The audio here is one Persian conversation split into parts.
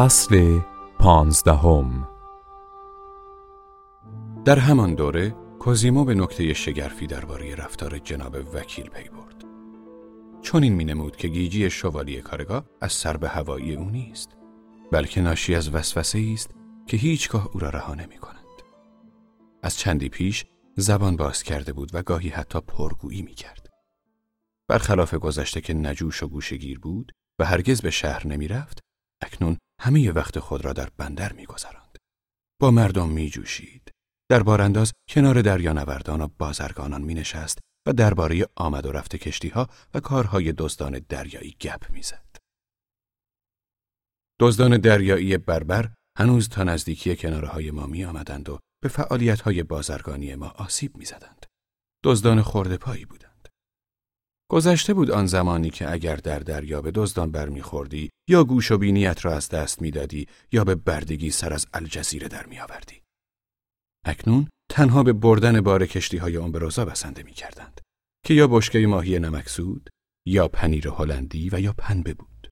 فصل پانزدهم در همان دوره کوزیمو به نکته شگرفی درباره رفتار جناب وکیل پی برد. چون این مینمود که گیجی شوالی کارگاه از سر به هوایی او نیست بلکه ناشی از وسوسه است که هیچگاه او را رها نمی کنند. از چندی پیش زبان باز کرده بود و گاهی حتی پرگویی می کرد. برخلاف گذشته که نجوش و گوشگیر بود و هرگز به شهر نمی رفت، اکنون همه وقت خود را در بندر می گذراند. با مردم می جوشید. در بارانداز کنار دریانوردان و بازرگانان می نشست و درباره آمد و رفت کشتی ها و کارهای دزدان دریایی گپ می زد. دزدان دریایی بربر هنوز تا نزدیکی کناره های ما می آمدند و به فعالیت های بازرگانی ما آسیب می زدند. دزدان خورده پایی بودند. گذشته بود آن زمانی که اگر در دریا به دزدان برمیخوردی یا گوش و بینیت را از دست می‌دادی یا به بردگی سر از الجزیره در میآوردی. اکنون تنها به بردن بار کشتی های امبروزا بسنده می کردند که یا بشکه ماهی نمکسود یا پنیر هلندی و یا پنبه بود.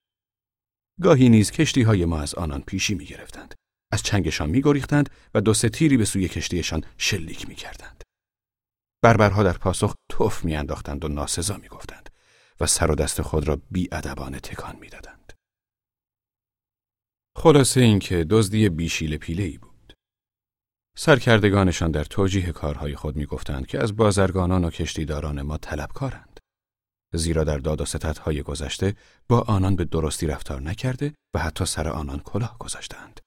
گاهی نیز کشتی های ما از آنان پیشی می گرفتند. از چنگشان می گریختند و دو سه تیری به سوی کشتیشان شلیک می کردند. بربرها در پاسخ توف می انداختند و ناسزا می گفتند و سر و دست خود را بی ادبانه تکان می دادند. خلاصه اینکه دزدی بیشیل پیله ای بود. سرکردگانشان در توجیه کارهای خود می گفتند که از بازرگانان و کشتیداران ما طلبکارند. زیرا در داد و ستدهای گذشته با آنان به درستی رفتار نکرده و حتی سر آنان کلاه گذاشتند.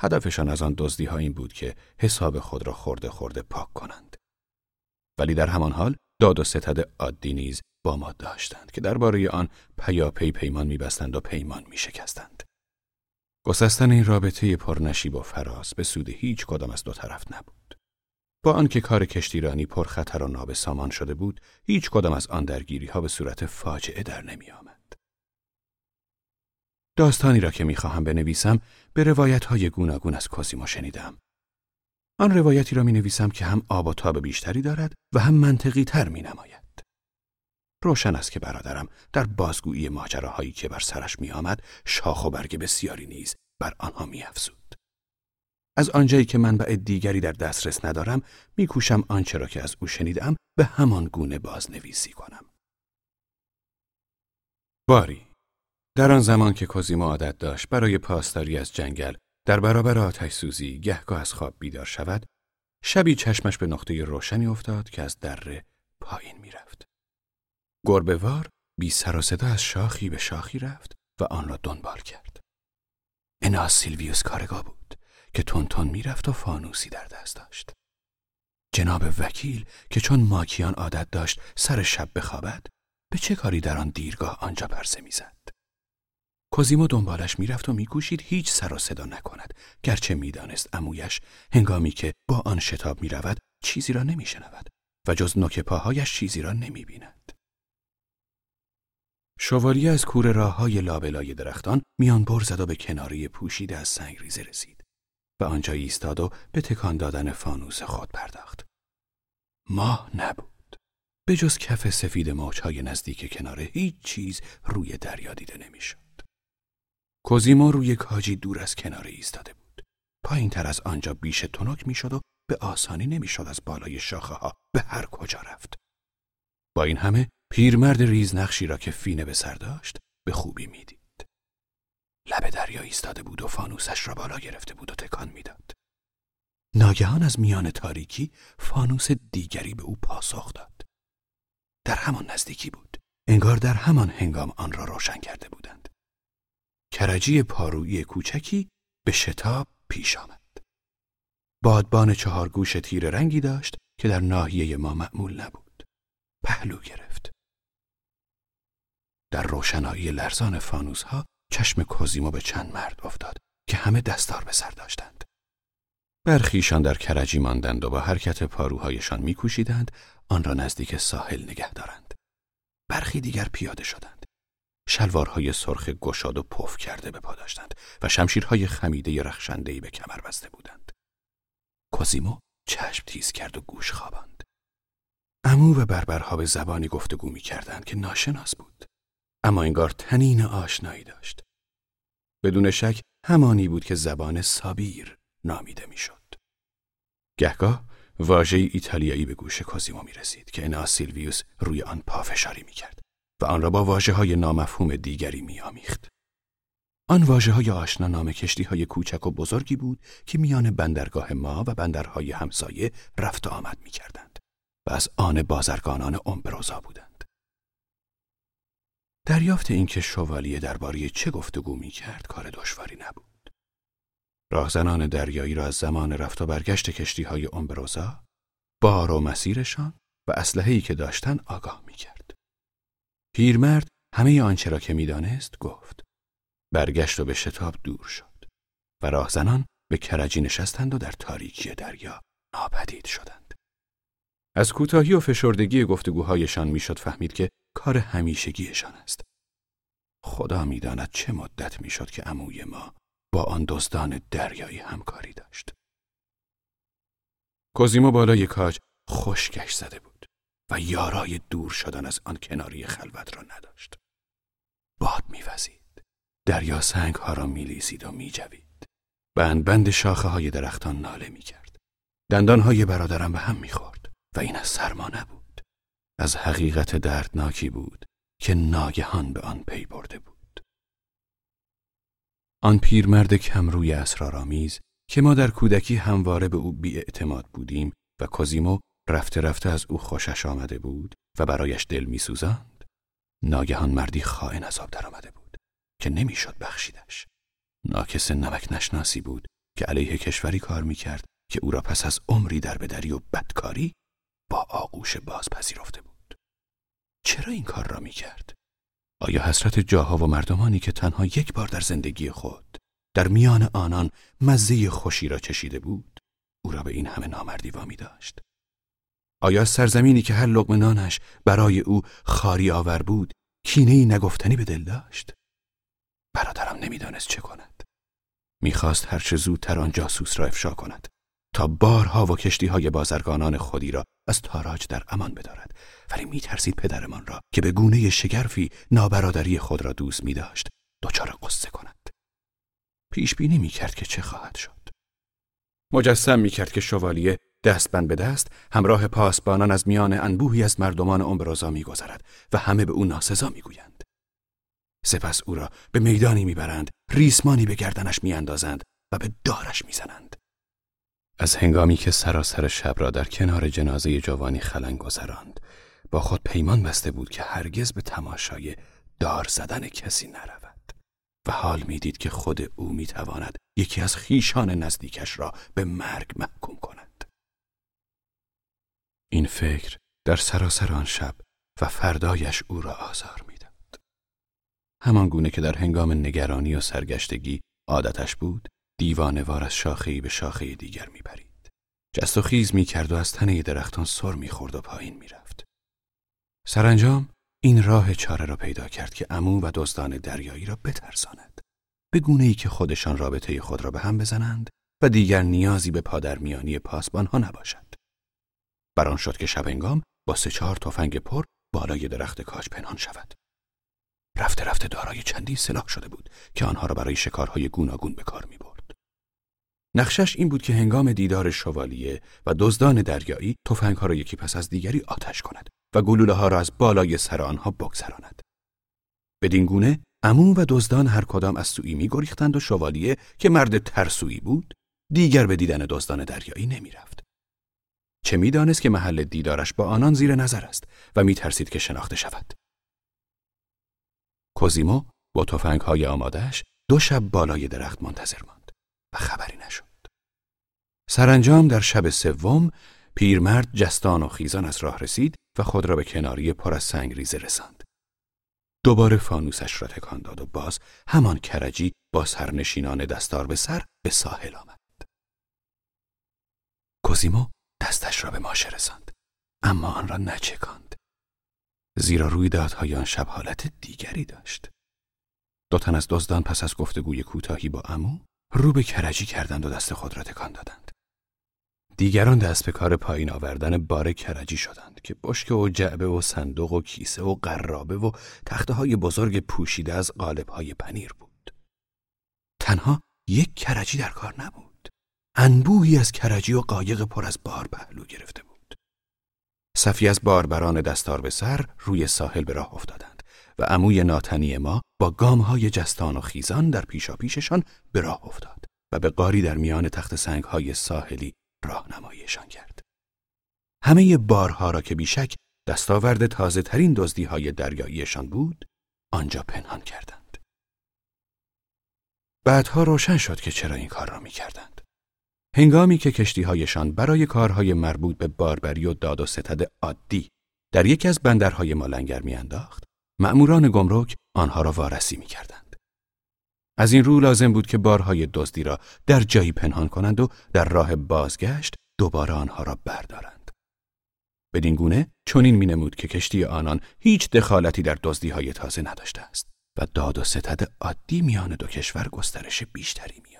هدفشان از آن دزدی ها این بود که حساب خود را خورده خورده پاک کنند. ولی در همان حال داد و ستد عادی نیز با ما داشتند که درباره آن پیاپی پیمان میبستند و پیمان میشکستند. گسستن این رابطه پرنشیب و فراز به سود هیچ کدام از دو طرف نبود. با آنکه کار کشتیرانی پرخطر و ناب سامان شده بود، هیچ کدام از آن درگیری ها به صورت فاجعه در نمی آمد. داستانی را که می‌خواهم بنویسم به روایت های گوناگون از کوزیمو شنیدم. آن روایتی را می نویسم که هم آب و تاب بیشتری دارد و هم منطقی تر می نماید. روشن است که برادرم در بازگویی ماجراهایی که بر سرش می آمد شاخ و برگ بسیاری نیز بر آنها می افزود. از آنجایی که منبع دیگری در دسترس ندارم میکوشم آنچه را که از او شنیدم به همان گونه بازنویسی کنم. باری در آن زمان که کوزیمو عادت داشت برای پاسداری از جنگل در برابر آتش سوزی گهگاه از خواب بیدار شود شبی چشمش به نقطه روشنی افتاد که از دره پایین می‌رفت. گربهوار بی سر و صدا از شاخی به شاخی رفت و آن را دنبال کرد. انا سیلویوس کارگاه بود که تون می‌رفت و فانوسی در دست داشت. جناب وکیل که چون ماکیان عادت داشت سر شب بخوابد به چه کاری در آن دیرگاه آنجا پرسه می‌زد؟ کوزیمو دنبالش می‌رفت و میکوشید هیچ سر و صدا نکند گرچه می‌دانست امویش هنگامی که با آن شتاب می‌رود چیزی را نمیشنود و جز نوک پاهایش چیزی را نمی‌بیند شوالیه از کور راه های لابلای درختان میان بر زد و به کناری پوشیده از سنگ ریزه رسید و آنجا ایستاد و به تکان دادن فانوس خود پرداخت. ماه نبود. به جز کف سفید موجهای نزدیک کناره هیچ چیز روی دریا دیده نمی‌شد. کوزیمو روی کاجی دور از کناره ایستاده بود. پایین تر از آنجا بیش تنک می‌شد و به آسانی نمی‌شد از بالای شاخه ها به هر کجا رفت. با این همه پیرمرد ریزنقشی را که فینه به سر داشت به خوبی می‌دید. لب دریا ایستاده بود و فانوسش را بالا گرفته بود و تکان می‌داد. ناگهان از میان تاریکی فانوس دیگری به او پاسخ داد. در همان نزدیکی بود. انگار در همان هنگام آن را روشن کرده بودند. کرجی پارویی کوچکی به شتاب پیش آمد. بادبان چهار گوش تیر رنگی داشت که در ناحیه ما معمول نبود. پهلو گرفت. در روشنایی لرزان فانوس ها چشم کوزیمو به چند مرد افتاد که همه دستار به سر داشتند. برخیشان در کرجی ماندند و با حرکت پاروهایشان میکوشیدند آن را نزدیک ساحل نگه دارند. برخی دیگر پیاده شدند. شلوارهای سرخ گشاد و پف کرده به پا داشتند و شمشیرهای خمیده رخشندهی به کمر بسته بودند. کوزیمو چشم تیز کرد و گوش خواباند. امو و بربرها به زبانی گفتگو می کردند که ناشناس بود. اما انگار تنین آشنایی داشت. بدون شک همانی بود که زبان سابیر نامیده می‌شد. گهگاه واژه ایتالیایی به گوش کوزیمو می رسید که انا سیلویوس روی آن پافشاری می کرد و آن را با واجه های نامفهوم دیگری می آمیخت. آن واجه های آشنا نام کشتی های کوچک و بزرگی بود که میان بندرگاه ما و بندرهای همسایه رفت و آمد می کردند و از آن بازرگانان امبروزا بودند. دریافت اینکه شوالیه درباره چه گفتگو می کرد کار دشواری نبود. راهزنان دریایی را از زمان رفت و برگشت کشتی های امبروزا، بار و مسیرشان و اسلحه‌ای که داشتن آگاه می کرد. پیرمرد همه آنچه را که می‌دانست گفت. برگشت و به شتاب دور شد و راهزنان به کرجی نشستند و در تاریکی دریا ناپدید شدند. از کوتاهی و فشردگی گفتگوهایشان می‌شد فهمید که کار همیشگیشان است. خدا می‌داند چه مدت می‌شد که عموی ما با آن دزدان دریایی همکاری داشت. کوزیمو بالای کاج خشکش زده بود و یارای دور شدن از آن کناری خلوت را نداشت. باد میوزید. دریا سنگ ها را میلیسید و میجوید. بند بند شاخه های درختان ناله می‌کرد. دندان های برادرم به هم می‌خورد و این از سرما نبود. از حقیقت دردناکی بود که ناگهان به آن پی برده بود. آن پیرمرد کمروی اسرارآمیز که ما در کودکی همواره به او بیاعتماد بودیم و کوزیمو رفته رفته از او خوشش آمده بود و برایش دل میسوزاند ناگهان مردی خائن از آب درآمده بود که نمی‌شد بخشیدش. ناکس نمک نشناسی بود که علیه کشوری کار می‌کرد که او را پس از عمری در بدری و بدکاری با آغوش باز پذیرفته بود. چرا این کار را می‌کرد؟ آیا حسرت جاها و مردمانی که تنها یک بار در زندگی خود در میان آنان مزه خوشی را چشیده بود او را به این همه نامردی وامی داشت آیا سرزمینی که هر لقمه نانش برای او خاری آور بود کینه نگفتنی به دل داشت؟ برادرم نمی‌دانست چه کند. می‌خواست هرچه زودتر آن جاسوس را افشا کند تا بارها و کشتی های بازرگانان خودی را از تاراج در امان بدارد. ولی میترسید پدرمان را که به گونه شگرفی نابرادری خود را دوست می داشت دچار قصه کند. پیش بینی می کرد که چه خواهد شد. مجسم می کرد که شوالیه دستبند به دست همراه پاسبانان از میان انبوهی از مردمان امبرازا میگذرد و همه به او ناسزا می‌گویند. سپس او را به میدانی می‌برند ریسمانی به گردنش میاندازند و به دارش می‌زنند. از هنگامی که سراسر شب را در کنار جنازه جوانی خلنگ گذراند با خود پیمان بسته بود که هرگز به تماشای دار زدن کسی نرود. و حال می‌دید که خود او می‌تواند یکی از خیشان نزدیکش را به مرگ محکوم کند این فکر در سراسر آن شب و فردایش او را آزار می همان گونه که در هنگام نگرانی و سرگشتگی عادتش بود دیوانوار از شاخهای به شاخه دیگر میپرید. جست و خیز می‌کرد و از تنه درختان سر می‌خورد و پایین می‌رفت. سرانجام این راه چاره را پیدا کرد که امو و دزدان دریایی را بترساند. به گونه ای که خودشان رابطه خود را به هم بزنند و دیگر نیازی به پادرمیانی پاسبان ها نباشد. بران شد که شبنگام با سه چهار تفنگ پر بالای درخت کاج پنهان شود رفته رفته دارای چندین سلاح شده بود که آنها را برای شکارهای گوناگون به کار می برد. نقشش این بود که هنگام دیدار شوالیه و دزدان دریایی تفنگها را یکی پس از دیگری آتش کند و گلوله ها را از بالای سر آنها بگذراند. بدین گونه امو و دزدان هر کدام از سوی می گریختند و شوالیه که مرد ترسویی بود دیگر به دیدن دزدان دریایی نمی رفت. چه می‌دانست که محل دیدارش با آنان زیر نظر است و می ترسید که شناخته شود. کوزیمو با توفنگ های آمادهش دو شب بالای درخت منتظر ماند و خبری نشد. سرانجام در شب سوم پیرمرد جستان و خیزان از راه رسید و خود را به کناری پر از سنگ ریزه رساند. دوباره فانوسش را تکان داد و باز همان کرجی با سرنشینان دستار به سر به ساحل آمد. کوزیمو دستش را به ماشه رساند اما آن را نچکاند. زیرا رویدادهای آن شب حالت دیگری داشت. دو تن از دزدان پس از گفتگوی کوتاهی با امو رو به کرجی کردند و دست خود را تکان دادند. دیگران دست به کار پایین آوردن بار کرجی شدند که بشکه و جعبه و صندوق و کیسه و قرابه و تخته های بزرگ پوشیده از قالب های پنیر بود. تنها یک کرجی در کار نبود انبوهی از کرجی و قایق پر از بار پهلو گرفته بود صفی از باربران دستار به سر روی ساحل به راه افتادند و عموی ناتنی ما با گامهای جستان و خیزان در پیشا پیششان به راه افتاد و به قاری در میان تخت سنگ های ساحلی راهنماییشان کرد. همه بارها را که بیشک دستاورد تازه ترین دزدی های دریاییشان بود، آنجا پنهان کردند. بعدها روشن شد که چرا این کار را می کردند. هنگامی که کشتیهایشان برای کارهای مربوط به باربری و داد و ستد عادی در یکی از بندرهای ما لنگر میانداخت، مأموران گمرک آنها را وارسی می کردند. از این رو لازم بود که بارهای دزدی را در جایی پنهان کنند و در راه بازگشت دوباره آنها را بردارند. بدین گونه چنین می نمود که کشتی آنان هیچ دخالتی در دزدی های تازه نداشته است و داد و ستد عادی میان دو کشور گسترش بیشتری میافت.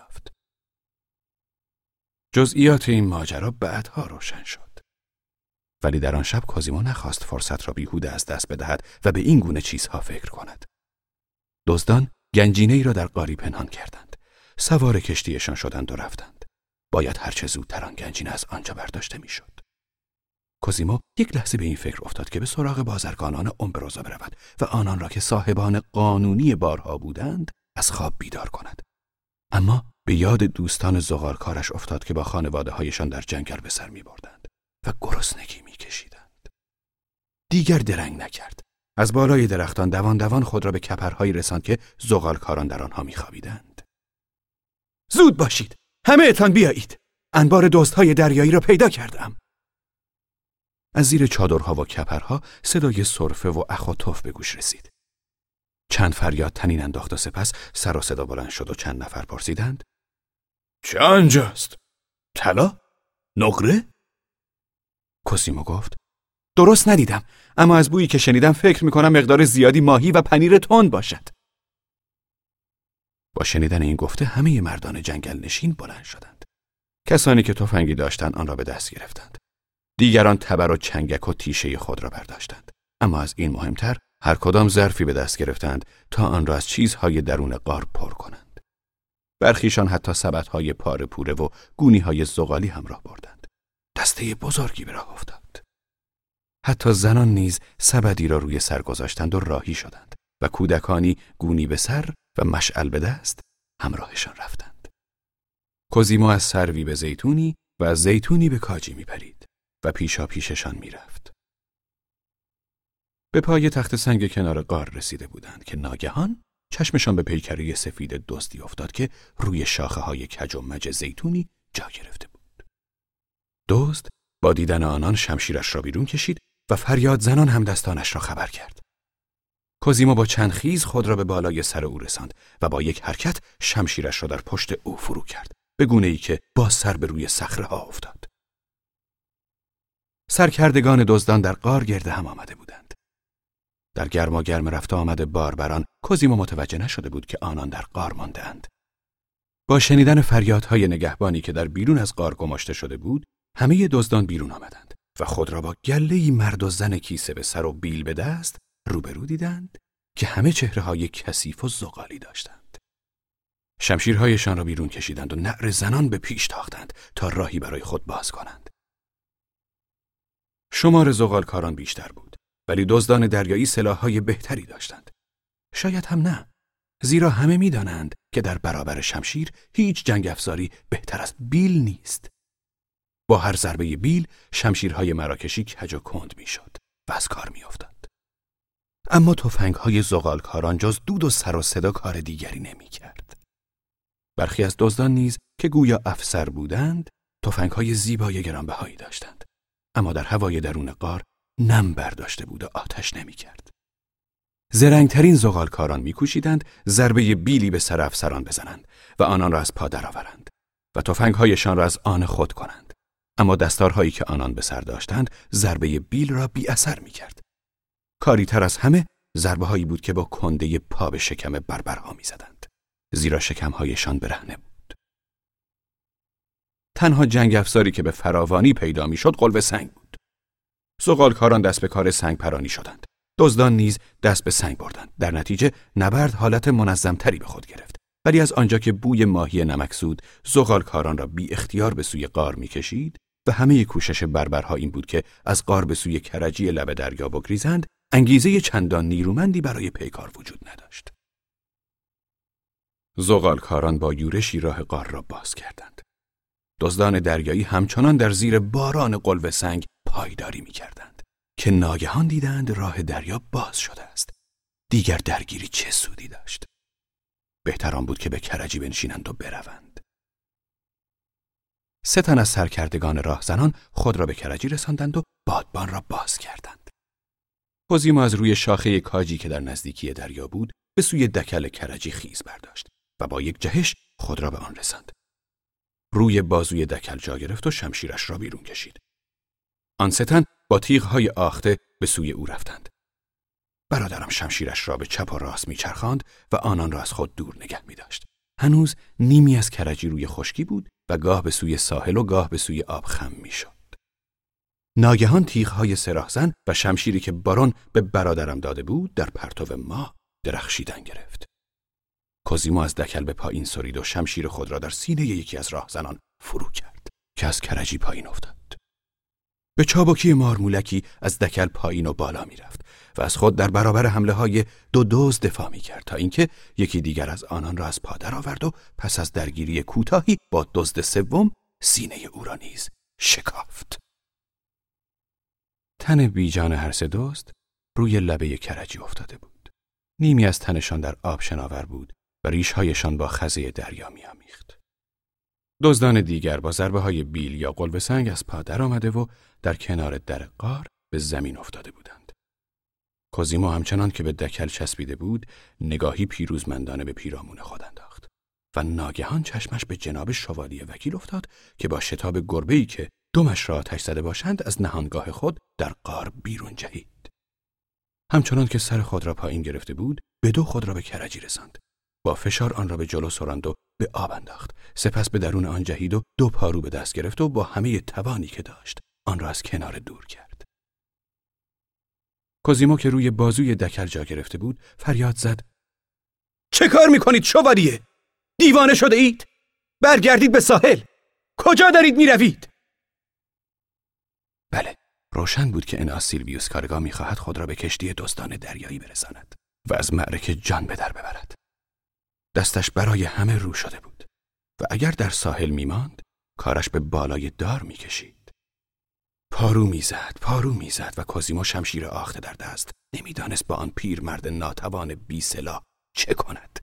جزئیات این ماجرا بعدها روشن شد. ولی در آن شب کازیمو نخواست فرصت را بیهوده از دست بدهد و به این گونه چیزها فکر کند. دزدان گنجینه ای را در قاری پنهان کردند. سوار کشتیشان شدند و رفتند. باید هرچه زودتر آن گنجینه از آنجا برداشته می‌شد. کوزیمو یک لحظه به این فکر افتاد که به سراغ بازرگانان امبروزا برود و آنان را که صاحبان قانونی بارها بودند از خواب بیدار کند. اما به یاد دوستان زغالکارش افتاد که با خانواده هایشان در جنگل به سر می بردند و گرسنگی می کشیدند. دیگر درنگ نکرد. از بالای درختان دوان دوان خود را به کپرهایی رساند که زغالکاران در آنها میخوابیدند. زود باشید! همه اتان بیایید! انبار های دریایی را پیدا کردم. از زیر چادرها و کپرها صدای صرفه و اخ و به گوش رسید. چند فریاد تنین انداخت و سپس سر و صدا بلند شد و چند نفر پرسیدند. چه آنجاست؟ طلا؟ نقره؟ کوسیمو گفت درست ندیدم اما از بویی که شنیدم فکر می‌کنم مقدار زیادی ماهی و پنیر تند باشد با شنیدن این گفته همه مردان جنگل نشین بلند شدند کسانی که تفنگی داشتند آن را به دست گرفتند دیگران تبر و چنگک و تیشه خود را برداشتند اما از این مهمتر هر کدام ظرفی به دست گرفتند تا آن را از چیزهای درون قار پر کنند برخیشان حتی سبدهای پاره پوره و گونیهای زغالی همراه بردند دسته بزرگی به راه افتاد حتی زنان نیز سبدی را روی سر گذاشتند و راهی شدند و کودکانی گونی به سر و مشعل به دست همراهشان رفتند. کوزیمو از سروی به زیتونی و از زیتونی به کاجی می پرید و پیشا پیششان می رفت. به پای تخت سنگ کنار قار رسیده بودند که ناگهان چشمشان به پیکری سفید دزدی افتاد که روی شاخه های کج و مج زیتونی جا گرفته بود. دزد با دیدن آنان شمشیرش را بیرون کشید و فریاد زنان هم دستانش را خبر کرد. کوزیمو با چند خیز خود را به بالای سر او رساند و با یک حرکت شمشیرش را در پشت او فرو کرد به گونه ای که با سر به روی صخره ها افتاد. سرکردگان دزدان در قار گرده هم آمده بودند. در گرما گرم رفته آمده باربران کوزیمو متوجه نشده بود که آنان در قار ماندهاند. با شنیدن فریادهای نگهبانی که در بیرون از قار گماشته شده بود، همه دزدان بیرون آمدند. و خود را با گله مرد و زن کیسه به سر و بیل به دست روبرو دیدند که همه چهره های کثیف و زغالی داشتند. شمشیرهایشان را بیرون کشیدند و نعر زنان به پیش تاختند تا راهی برای خود باز کنند. شمار زغالکاران بیشتر بود ولی دزدان دریایی سلاحهای بهتری داشتند. شاید هم نه زیرا همه می‌دانند که در برابر شمشیر هیچ جنگ افزاری بهتر از بیل نیست. با هر ضربه بیل شمشیرهای مراکشی کج و کند می‌شد و از کار میافتاد. اما تفنگهای زغالکاران جز دود و سر و صدا کار دیگری نمی‌کرد. برخی از دزدان نیز که گویا افسر بودند تفنگهای زیبای گرانبهایی داشتند اما در هوای درون قار نم برداشته بود و آتش نمی‌کرد. زرنگترین زغالکاران میکوشیدند ضربه بیلی به سر افسران بزنند و آنان را از پا درآورند و تفنگهایشان را از آن خود کنند. اما دستارهایی که آنان به سر داشتند ضربه بیل را بی اثر می کرد. کاری تر از همه ضربه هایی بود که با کنده پا به شکم بربرها می زدند. زیرا شکمهایشان برهنه بود. تنها جنگ افزاری که به فراوانی پیدا می شد قلب سنگ بود. کاران دست به کار سنگ پرانی شدند. دزدان نیز دست به سنگ بردند. در نتیجه نبرد حالت منظمتری به خود گرفت. ولی از آنجا که بوی ماهی نمکسود زغالکاران را بی اختیار به سوی قار می‌کشید و همه کوشش بربرها این بود که از قار به سوی کرجی لب دریا بگریزند انگیزه چندان نیرومندی برای پیکار وجود نداشت. زغالکاران با یورشی راه قار را باز کردند. دزدان دریایی همچنان در زیر باران قلب سنگ پایداری می کردند که ناگهان دیدند راه دریا باز شده است دیگر درگیری چه سودی داشت؟ بهتران بود که به کرجی بنشینند و بروند. سه تن از سرکردگان راهزنان خود را به کرجی رساندند و بادبان را باز کردند. کوزیمو از روی شاخه کاجی که در نزدیکی دریا بود به سوی دکل کرجی خیز برداشت و با یک جهش خود را به آن رساند. روی بازوی دکل جا گرفت و شمشیرش را بیرون کشید. آن ستن با تیغهای آخته به سوی او رفتند برادرم شمشیرش را به چپ و راست میچرخاند و آنان را از خود دور نگه می داشت. هنوز نیمی از کرجی روی خشکی بود و گاه به سوی ساحل و گاه به سوی آب خم می شد. ناگهان تیغهای سراحزن و شمشیری که بارون به برادرم داده بود در پرتو ما درخشیدن گرفت. کوزیمو از دکل به پایین سرید و شمشیر خود را در سینه یکی از راهزنان فرو کرد که از کرجی پایین افتاد. به چابکی مارمولکی از دکل پایین و بالا می‌رفت و از خود در برابر حمله های دو دوز دفاع می کرد تا اینکه یکی دیگر از آنان را از پادر آورد و پس از درگیری کوتاهی با دزد سوم سینه او را نیز شکافت. تن بیجان هر سه دوست روی لبه کرجی افتاده بود. نیمی از تنشان در آب شناور بود و ریشهایشان با خزه دریا میامیخت. دزدان دیگر با ضربه های بیل یا قلب سنگ از پا آمده و در کنار در قار به زمین افتاده بودند. کوزیمو همچنان که به دکل چسبیده بود نگاهی پیروزمندانه به پیرامون خود انداخت و ناگهان چشمش به جناب شوالی وکیل افتاد که با شتاب گربه‌ای که دمش را آتش زده باشند از نهانگاه خود در قار بیرون جهید. همچنان که سر خود را پایین گرفته بود به دو خود را به کرجی رساند با فشار آن را به جلو سراند و به آب انداخت. سپس به درون آن جهید و دو پارو به دست گرفت و با همه توانی که داشت آن را از کنار دور کرد. کوزیمو که روی بازوی دکل جا گرفته بود فریاد زد. چه کار می‌کنید شوالیه دیوانه شده اید؟ برگردید به ساحل. کجا دارید می‌روید؟ بله روشن بود که این سیلویوس کارگاه می‌خواهد خود را به کشتی دزدان دریایی برساند و از معرکه جان به در ببرد. دستش برای همه رو شده بود و اگر در ساحل میماند کارش به بالای دار می‌کشید. پارو می‌زد پارو می‌زد و کازیمو شمشیر آخته در دست. نمی‌دانست با آن پیرمرد ناتوان بی سلا چه کند.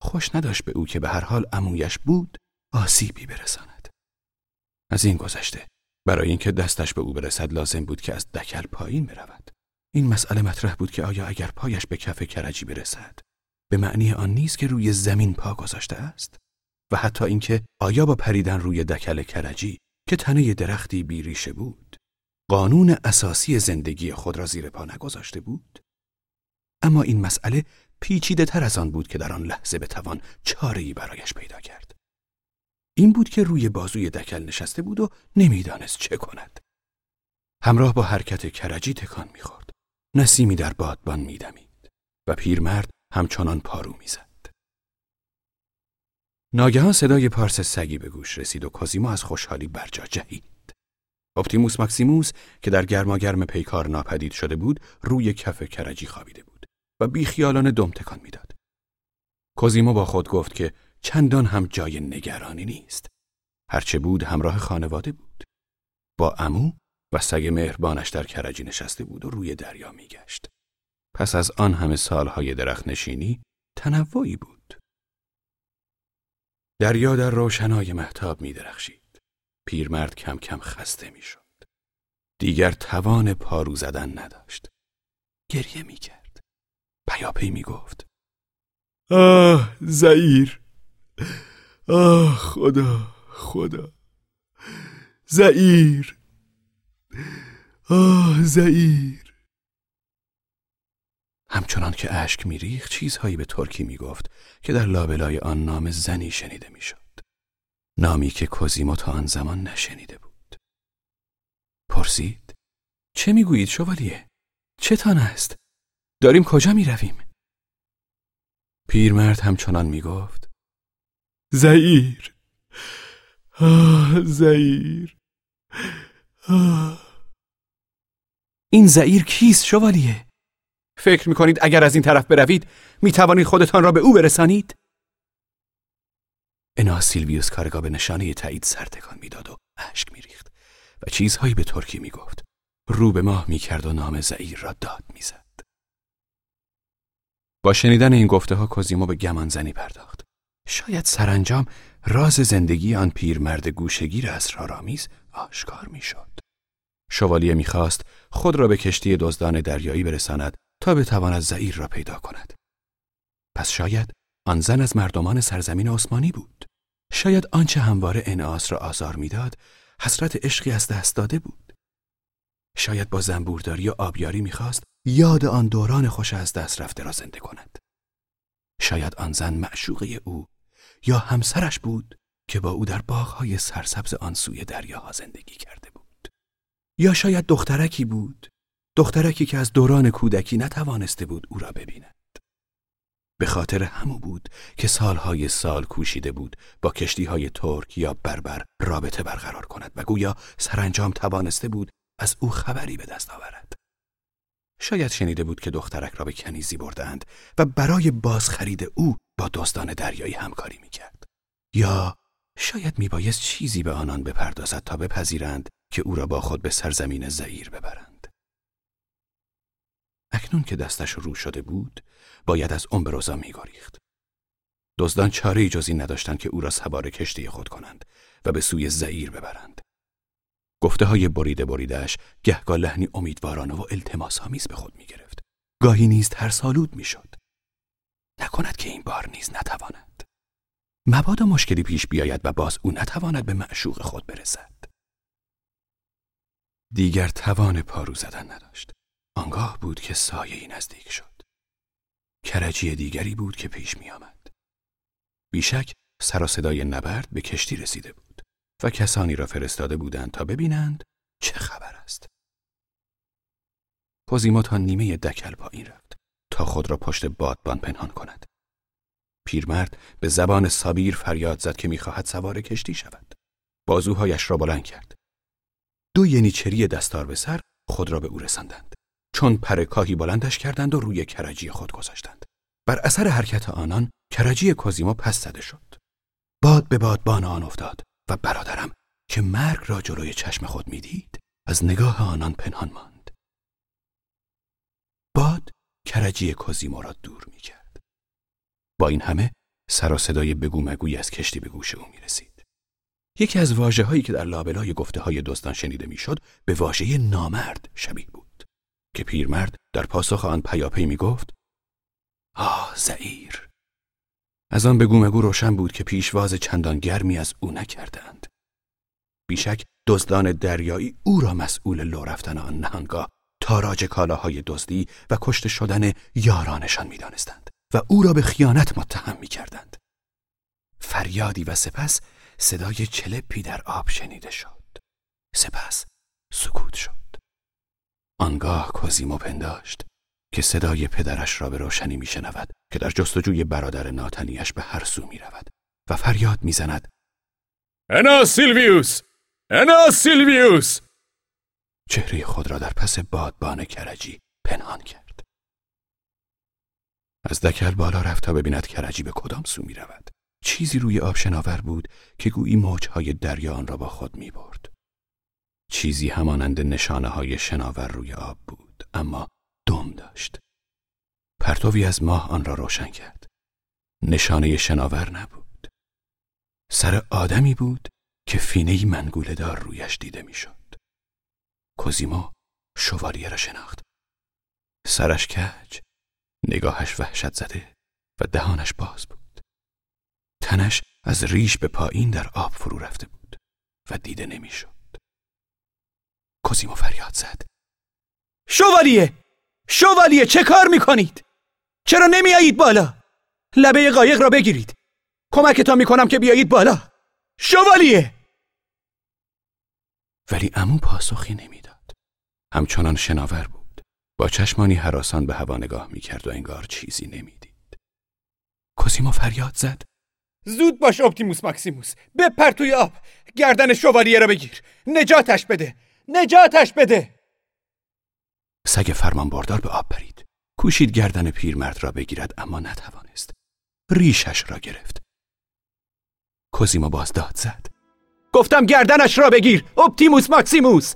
خوش نداشت به او که به هر حال امویش بود آسیبی برساند. از این گذشته برای اینکه دستش به او برسد لازم بود که از دکل پایین برود. این مسئله مطرح بود که آیا اگر پایش به کف کرجی برسد به معنی آن نیست که روی زمین پا گذاشته است و حتی اینکه آیا با پریدن روی دکل کرجی که تنه درختی بیریشه بود قانون اساسی زندگی خود را زیر پا نگذاشته بود؟ اما این مسئله پیچیده تر از آن بود که در آن لحظه بتوان چاره‌ای برایش پیدا کرد. این بود که روی بازوی دکل نشسته بود و نمی‌دانست چه کند. همراه با حرکت کرجی تکان می‌خورد. نسیمی در بادبان میدمید و پیرمرد همچنان پارو می‌زد ناگهان صدای پارس سگی به گوش رسید و کازیمو از خوشحالی برجا جهید. اپتیموس مکسیموس که در گرماگرم پیکار ناپدید شده بود روی کف کرجی خوابیده بود و بیخیالانه دم تکان می‌داد. کوزیمو با خود گفت که چندان هم جای نگرانی نیست. هرچه بود همراه خانواده بود. با امو و سگ مهربانش در کرجی نشسته بود و روی دریا میگشت. پس از آن همه سالهای درخت نشینی تنوعی بود. دریا در روشنای محتاب می درخشید. پیرمرد کم کم خسته می شد. دیگر توان پارو زدن نداشت. گریه می کرد. پیاپی می گفت. آه زعیر آه خدا خدا زعیر آه زعیر همچنان که اشک میریخت چیزهایی به ترکی می‌گفت که در لابلای آن نام زنی شنیده می‌شد. نامی که کوزیمو تا آن زمان نشنیده بود. پرسید چه می‌گویید شوالیه؟ چه تان است؟ داریم کجا می رویم؟ پیرمرد همچنان می گفت زعیر آه زعیر این زعیر کیست شوالیه؟ فکر می کنید اگر از این طرف بروید می توانید خودتان را به او برسانید؟ انا سیلویوس کارگاه به نشانه تایید سرتکان می‌داد و اشک میریخت و چیزهایی به ترکی می‌گفت. رو به ماه می‌کرد و نام زعیر را داد می‌زد. با شنیدن این گفته ها کوزیمو به گمان زنی پرداخت. شاید سرانجام راز زندگی آن پیرمرد گوشگیر اسرارآمیز آشکار می‌شد. شوالیه می‌خواست خود را به کشتی دزدان دریایی برساند تا بتواند زعیر را پیدا کند. پس شاید آن زن از مردمان سرزمین عثمانی بود. شاید آنچه همواره انعاس را آزار می‌داد حسرت عشقی از دست داده بود. شاید با زنبورداری و آبیاری می‌خواست یاد آن دوران خوش از دست رفته را زنده کند. شاید آن زن معشوقه او یا همسرش بود که با او در باغهای سرسبز آن سوی دریاها زندگی کرده بود. یا شاید دخترکی بود دخترکی که از دوران کودکی نتوانسته بود او را ببیند به خاطر همو بود که سالهای سال کوشیده بود با کشتی های ترک یا بربر رابطه برقرار کند و گویا سرانجام توانسته بود از او خبری به دست آورد. شاید شنیده بود که دخترک را به کنیزی بردند و برای بازخرید او با دزدان دریایی همکاری می‌کرد. یا شاید میبایست چیزی به آنان بپردازد تا بپذیرند که او را با خود به سرزمین زعیر ببرند. اکنون که دستش رو شده بود، باید از امبروزا میگریخت. دزدان چاره جز این نداشتند که او را سوار کشتی خود کنند و به سوی زعیر ببرند. گفته های بریده بریدهش گهگاه لحنی امیدوارانه و التماس آمیز به خود می گرفت. گاهی نیز ترسالود می شد. نکند که این بار نیز نتواند. مبادا مشکلی پیش بیاید و باز او نتواند به معشوق خود برسد. دیگر توان پارو زدن نداشت. آنگاه بود که سایه ای نزدیک شد. کرجی دیگری بود که پیش می آمد. بیشک سر صدای نبرد به کشتی رسیده بود. و کسانی را فرستاده بودند تا ببینند چه خبر است. کوزیمو تا نیمه دکل پایین رفت تا خود را پشت بادبان پنهان کند. پیرمرد به زبان سابیر فریاد زد که می‌خواهد سوار کشتی شود. بازوهایش را بلند کرد. دو ینیچری دستار به سر خود را به او رساندند. چون پرکاهی بلندش کردند و روی کرجی خود گذاشتند. بر اثر حرکت آنان کرجی کوزیمو پس زده شد. باد به بادبان آن افتاد و برادرم که مرگ را جلوی چشم خود می‌دید از نگاه آنان پنهان ماند باد کرجی کوزیمو را دور می‌کرد با این همه سر و صدای بگو مگوی از کشتی به گوش او می رسید. یکی از واجه که در لابلای گفته های شنیده می‌شد به واژه نامرد شبیه بود که پیرمرد در پاسخ آن پیاپی می گفت آه زعیر از آن بگو مگو روشن بود که پیشواز چندان گرمی از او نکردند. بیشک دزدان دریایی او را مسئول لو رفتن آن نهانگاه تاراج کالاهای دزدی و کشته شدن یارانشان می‌دانستند و او را به خیانت متهم می‌کردند. فریادی و سپس صدای چلپی در آب شنیده شد. سپس سکوت شد. آنگاه کوزیمو پنداشت که صدای پدرش را به روشنی میشنود که در جستجوی برادر ناتنیش به هر سو می رود و فریاد می‌زند. انا سیلویوس! انا سیلویوس! چهره خود را در پس بادبان کرجی پنهان کرد. از دکل بالا رفت تا ببیند کرجی به کدام سو می رود چیزی روی آب شناور بود که گویی موجهای دریا آن را با خود می برد. چیزی همانند نشانه های شناور روی آب بود اما دم داشت. پرتوی از ماه آن را روشن کرد. نشانه شناور نبود. سر آدمی بود که فینه منگوله دار رویش دیده می‌شد. کوزیمو شوالیه را شناخت. سرش کج نگاهش وحشت زده و دهانش باز بود. تنش از ریش به پایین در آب فرو رفته بود و دیده نمی‌شد. کوزیمو فریاد زد. شوالیه! شوالیه چه کار می‌کنید؟ چرا نمیایید بالا؟ لبه قایق را بگیرید. کمکتان می‌کنم که بیایید بالا. شوالیه! ولی امو پاسخی نمی‌داد. همچنان شناور بود. با چشمانی حراسان به هوا نگاه می‌کرد و انگار چیزی نمی‌دید. کوزیما فریاد زد. زود باش اپتیموس ماکسیموس. بپر توی آب گردن شوالیه را بگیر. نجاتش بده. نجاتش بده. سگ فرمانبردار به آب پرید کوشید گردن پیرمرد را بگیرد اما نتوانست. ریشش را گرفت. کوزیما باز داد زد. گفتم گردنش را بگیر اپتیموس ماکسیموس.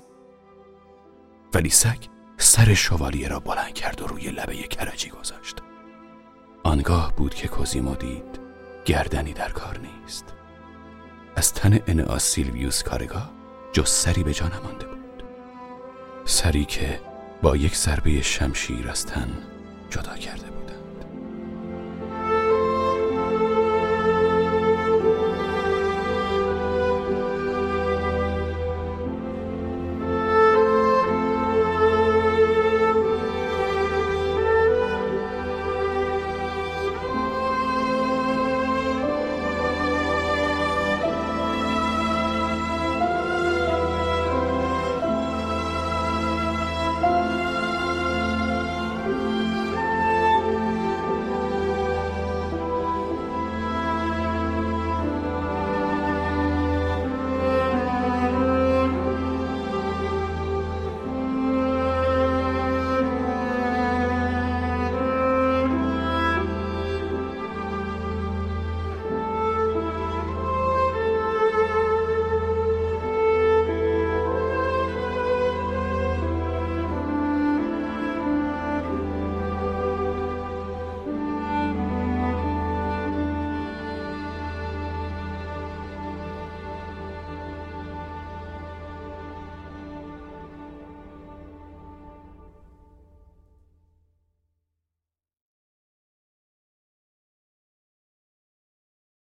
ولی سگ سر شوالیه را بلند کرد و روی لبه کرجی گذاشت. آنگاه بود که کوزیمو دید گردنی در کار نیست. از تن انعاس سیلویوس کارگاه جز سری به جا نمانده بود. سری که با یک ضربه شمشیر از تن جدا کرده بود.